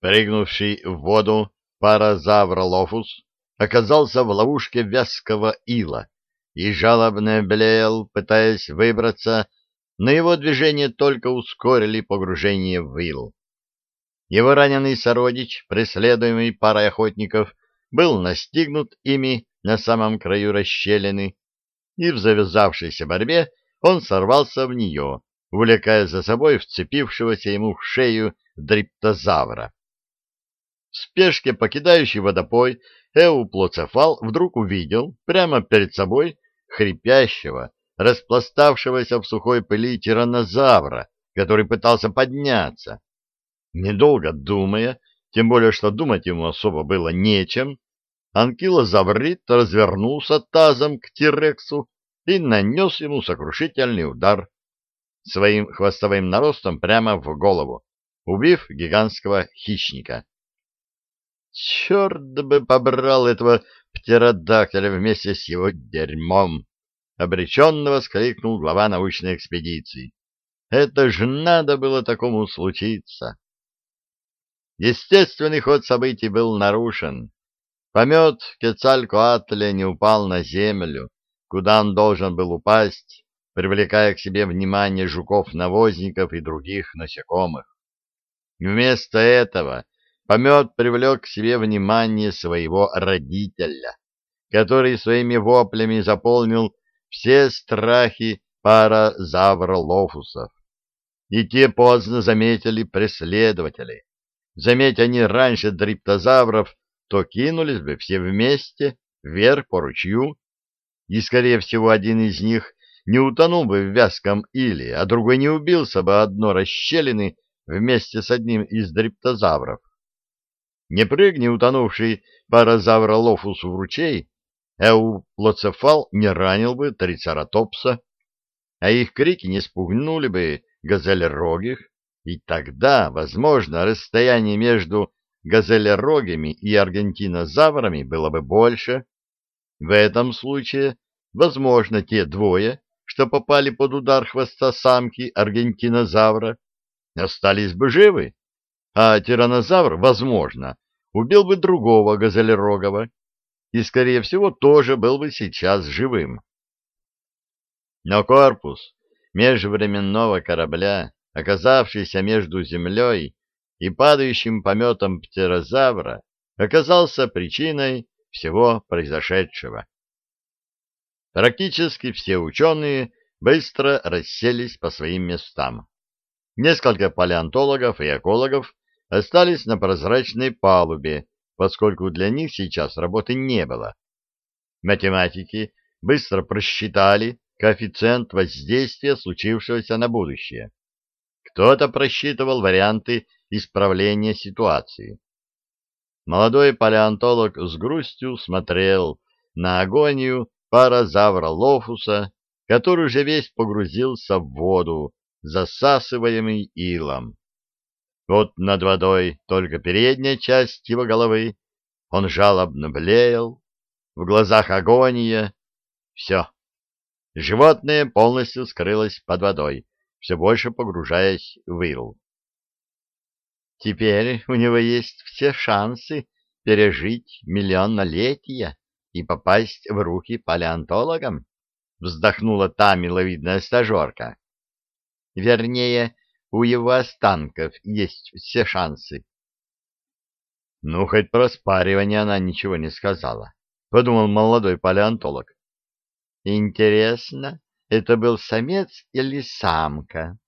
Прыгнувший в воду паразавр Лофус оказался в ловушке вязкого ила и жалобно блеял, пытаясь выбраться, но его движения только ускорили погружение в ил. Его раненый сородич, преследуемый парой охотников, был настигнут ими на самом краю расщелины, и в завязавшейся борьбе он сорвался в нее, увлекая за собой вцепившегося ему в шею дриптозавра. В спешке покидающий водопой Эуплоцефал вдруг увидел прямо перед собой хрипящего, распластавшегося в сухой пыли тираннозавра, который пытался подняться. Недолго думая, тем более что думать ему особо было нечем, анкилозаврит развернулся тазом к Тирексу и нанес ему сокрушительный удар своим хвостовым наростом прямо в голову, убив гигантского хищника. Черт бы побрал этого птеродактиля вместе с его дерьмом! Обреченно воскликнул глава научной экспедиции. Это же надо было такому случиться! Естественный ход событий был нарушен. Помет Кецалькоатля не упал на землю, куда он должен был упасть, привлекая к себе внимание жуков-навозников и других насекомых. Вместо этого помет привлек к себе внимание своего родителя, который своими воплями заполнил все страхи паразавролофусов. И те поздно заметили преследователей. Заметь они раньше дриптозавров, то кинулись бы все вместе вверх по ручью, и, скорее всего, один из них не утонул бы в вязком иле, а другой не убился бы одно расщелины вместе с одним из дриптозавров. Не прыгни утонувший паразавролофус в ручей, эуплоцефал не ранил бы трицератопса, а их крики не спугнули бы газелерогих, и тогда, возможно, расстояние между газелерогами и аргентинозаврами было бы больше. В этом случае, возможно, те двое, что попали под удар хвоста самки аргентинозавра, остались бы живы, а тиранозавр, возможно, убил бы другого газелерогого и, скорее всего, тоже был бы сейчас живым. Но корпус межвременного корабля оказавшийся между землей и падающим пометом птерозавра, оказался причиной всего произошедшего. Практически все ученые быстро расселись по своим местам. Несколько палеонтологов и экологов остались на прозрачной палубе, поскольку для них сейчас работы не было. Математики быстро просчитали коэффициент воздействия случившегося на будущее. Кто-то просчитывал варианты исправления ситуации. Молодой палеонтолог с грустью смотрел на агонию паразавра Лофуса, который уже весь погрузился в воду, засасываемый илом. Вот над водой только передняя часть его головы, он жалобно блеял, в глазах агония. Все. Животное полностью скрылось под водой, все больше погружаясь в ил. Теперь у него есть все шансы пережить миллионнолетия и попасть в руки палеонтологам, вздохнула та миловидная стажерка. Вернее, у его останков есть все шансы. Ну, хоть про спаривание она ничего не сказала, подумал молодой палеонтолог. Интересно, это был самец или самка.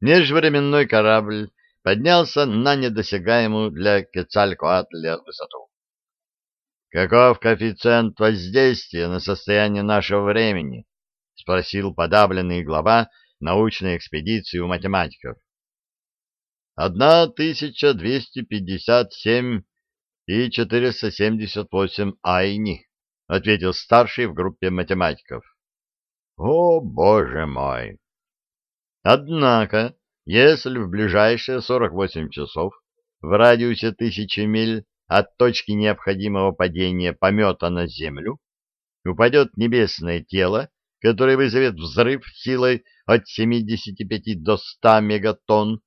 Межвременной корабль поднялся на недосягаемую для Кецалькоатля высоту. «Каков коэффициент воздействия на состояние нашего времени?» — спросил подавленный глава научной экспедиции у математиков. «Одна тысяча двести пятьдесят семь и четыреста семьдесят восемь айни», — ответил старший в группе математиков. «О, боже мой!» Однако, если в ближайшие 48 часов в радиусе тысячи миль от точки необходимого падения помета на Землю упадет небесное тело, которое вызовет взрыв силой от 75 до 100 мегатонн,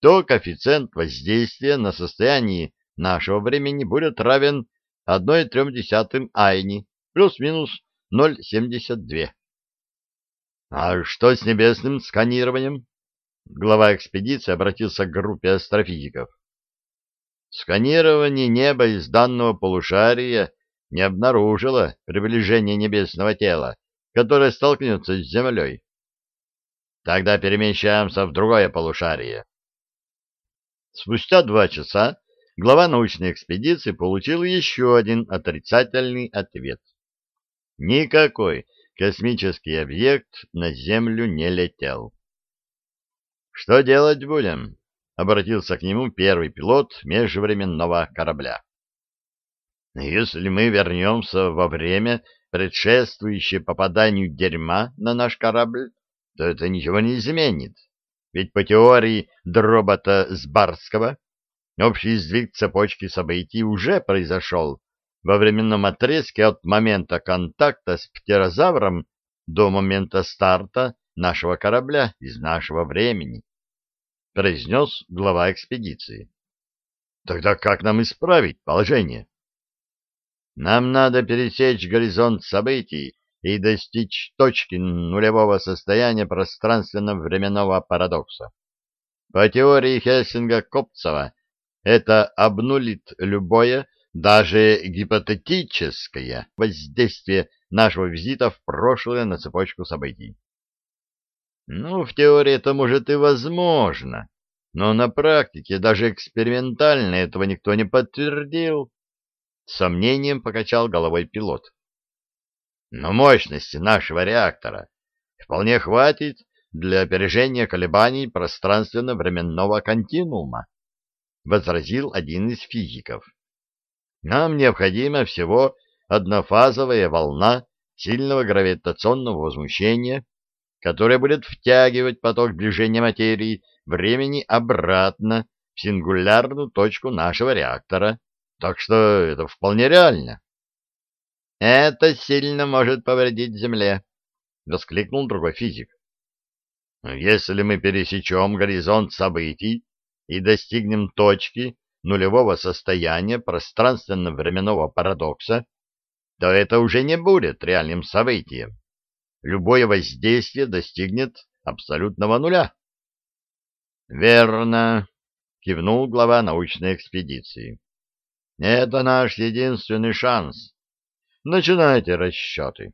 то коэффициент воздействия на состояние нашего времени будет равен 1,3 айни, плюс-минус 0,72. А что с небесным сканированием? Глава экспедиции обратился к группе астрофизиков. Сканирование неба из данного полушария не обнаружило приближения небесного тела, которое столкнется с Землей. Тогда перемещаемся в другое полушарие. Спустя два часа глава научной экспедиции получил еще один отрицательный ответ. Никакой космический объект на Землю не летел. «Что делать будем?» — обратился к нему первый пилот межвременного корабля. «Если мы вернемся во время, предшествующее попаданию дерьма на наш корабль, то это ничего не изменит. Ведь по теории дробота Сбарского общий сдвиг цепочки событий уже произошел во временном отрезке от момента контакта с птерозавром до момента старта нашего корабля из нашего времени, произнес глава экспедиции. Тогда как нам исправить положение? Нам надо пересечь горизонт событий и достичь точки нулевого состояния пространственно-временного парадокса. По теории Хельсинга-Копцева это обнулит любое даже гипотетическое воздействие нашего визита в прошлое на цепочку событий. Ну, в теории это может и возможно, но на практике даже экспериментально этого никто не подтвердил. Сомнением покачал головой пилот. Но мощности нашего реактора вполне хватит для опережения колебаний пространственно-временного континуума, возразил один из физиков. Нам необходима всего однофазовая волна сильного гравитационного возмущения, которая будет втягивать поток движения материи времени обратно в сингулярную точку нашего реактора. Так что это вполне реально. — Это сильно может повредить Земле, — воскликнул другой физик. — Если мы пересечем горизонт событий и достигнем точки, нулевого состояния пространственно-временного парадокса, то это уже не будет реальным событием. Любое воздействие достигнет абсолютного нуля. «Верно», — кивнул глава научной экспедиции. «Это наш единственный шанс. Начинайте расчеты».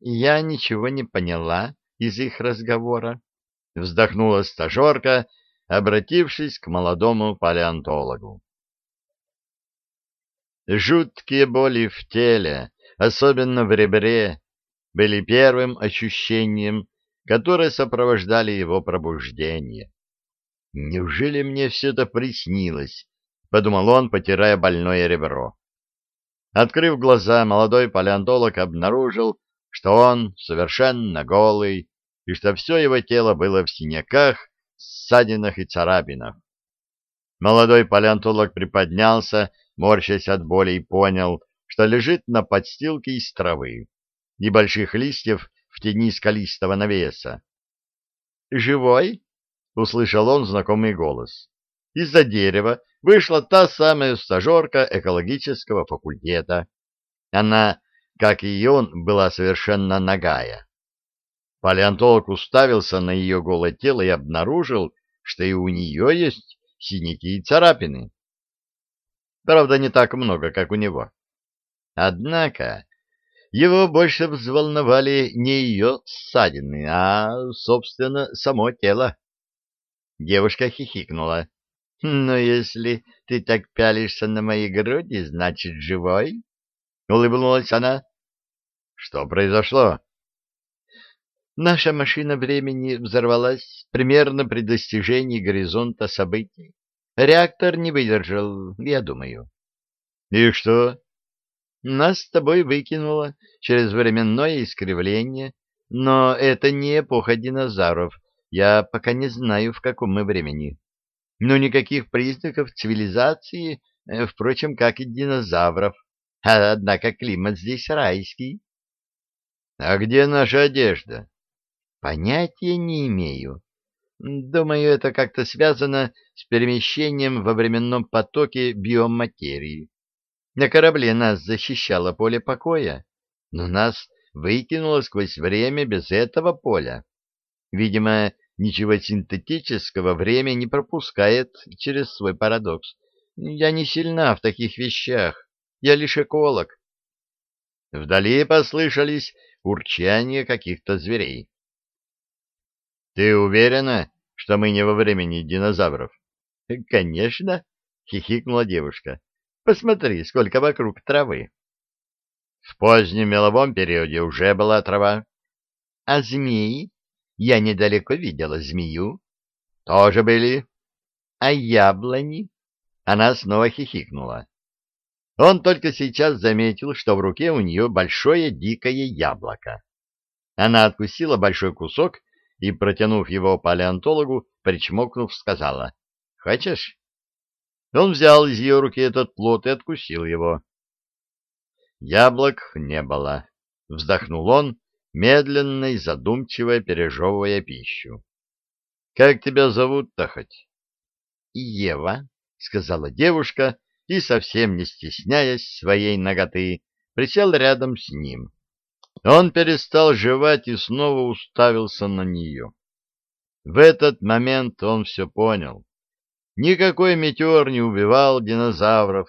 «Я ничего не поняла из их разговора», — вздохнула стажерка, обратившись к молодому палеонтологу. Жуткие боли в теле, особенно в ребре, были первым ощущением, которое сопровождали его пробуждение. «Неужели мне все это приснилось?» — подумал он, потирая больное ребро. Открыв глаза, молодой палеонтолог обнаружил, что он совершенно голый, и что все его тело было в синяках ссадинах и царапинах. Молодой палеонтолог приподнялся, морщась от боли, и понял, что лежит на подстилке из травы, небольших листьев в тени скалистого навеса. «Живой?» — услышал он знакомый голос. Из-за дерева вышла та самая стажерка экологического факультета. Она, как и он, была совершенно нагая. Палеонтолог уставился на ее голое тело и обнаружил, что и у нее есть синяки и царапины. Правда, не так много, как у него. Однако его больше взволновали не ее ссадины, а, собственно, само тело. Девушка хихикнула. «Ну, если ты так пялишься на мои груди, значит, живой?» Улыбнулась она. «Что произошло?» Наша машина времени взорвалась примерно при достижении горизонта событий. Реактор не выдержал, я думаю. — И что? — Нас с тобой выкинуло через временное искривление, но это не эпоха динозавров. Я пока не знаю, в каком мы времени. Но никаких признаков цивилизации, э, впрочем, как и динозавров. Однако климат здесь райский. — А где наша одежда? Понятия не имею. Думаю, это как-то связано с перемещением во временном потоке биоматерии. На корабле нас защищало поле покоя, но нас выкинуло сквозь время без этого поля. Видимо, ничего синтетического время не пропускает через свой парадокс. Я не сильна в таких вещах, я лишь эколог. Вдали послышались урчания каких-то зверей. Ты уверена, что мы не во времени динозавров? — Конечно, — хихикнула девушка. — Посмотри, сколько вокруг травы. В позднем меловом периоде уже была трава. — А змеи? Я недалеко видела змею. — Тоже были. — А яблони? Она снова хихикнула. Он только сейчас заметил, что в руке у нее большое дикое яблоко. Она откусила большой кусок и, протянув его палеонтологу, причмокнув, сказала «Хочешь?». Он взял из ее руки этот плод и откусил его. Яблок не было. Вздохнул он, медленно и задумчиво пережевывая пищу. «Как тебя зовут-то хоть?» «Ева», — сказала девушка, и, совсем не стесняясь своей ноготы, присел рядом с ним. Он перестал жевать и снова уставился на нее. В этот момент он все понял. Никакой метеор не убивал динозавров,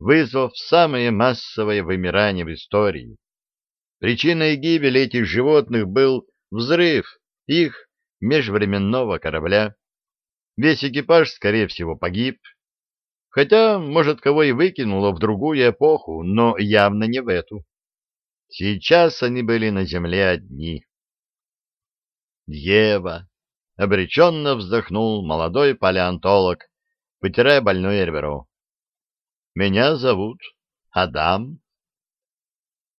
вызвав самое массовое вымирание в истории. Причиной гибели этих животных был взрыв их межвременного корабля. Весь экипаж, скорее всего, погиб. Хотя, может, кого и выкинуло в другую эпоху, но явно не в эту. Сейчас они были на земле одни. Ева! Обреченно вздохнул молодой палеонтолог, потирая больное ребро. Меня зовут Адам.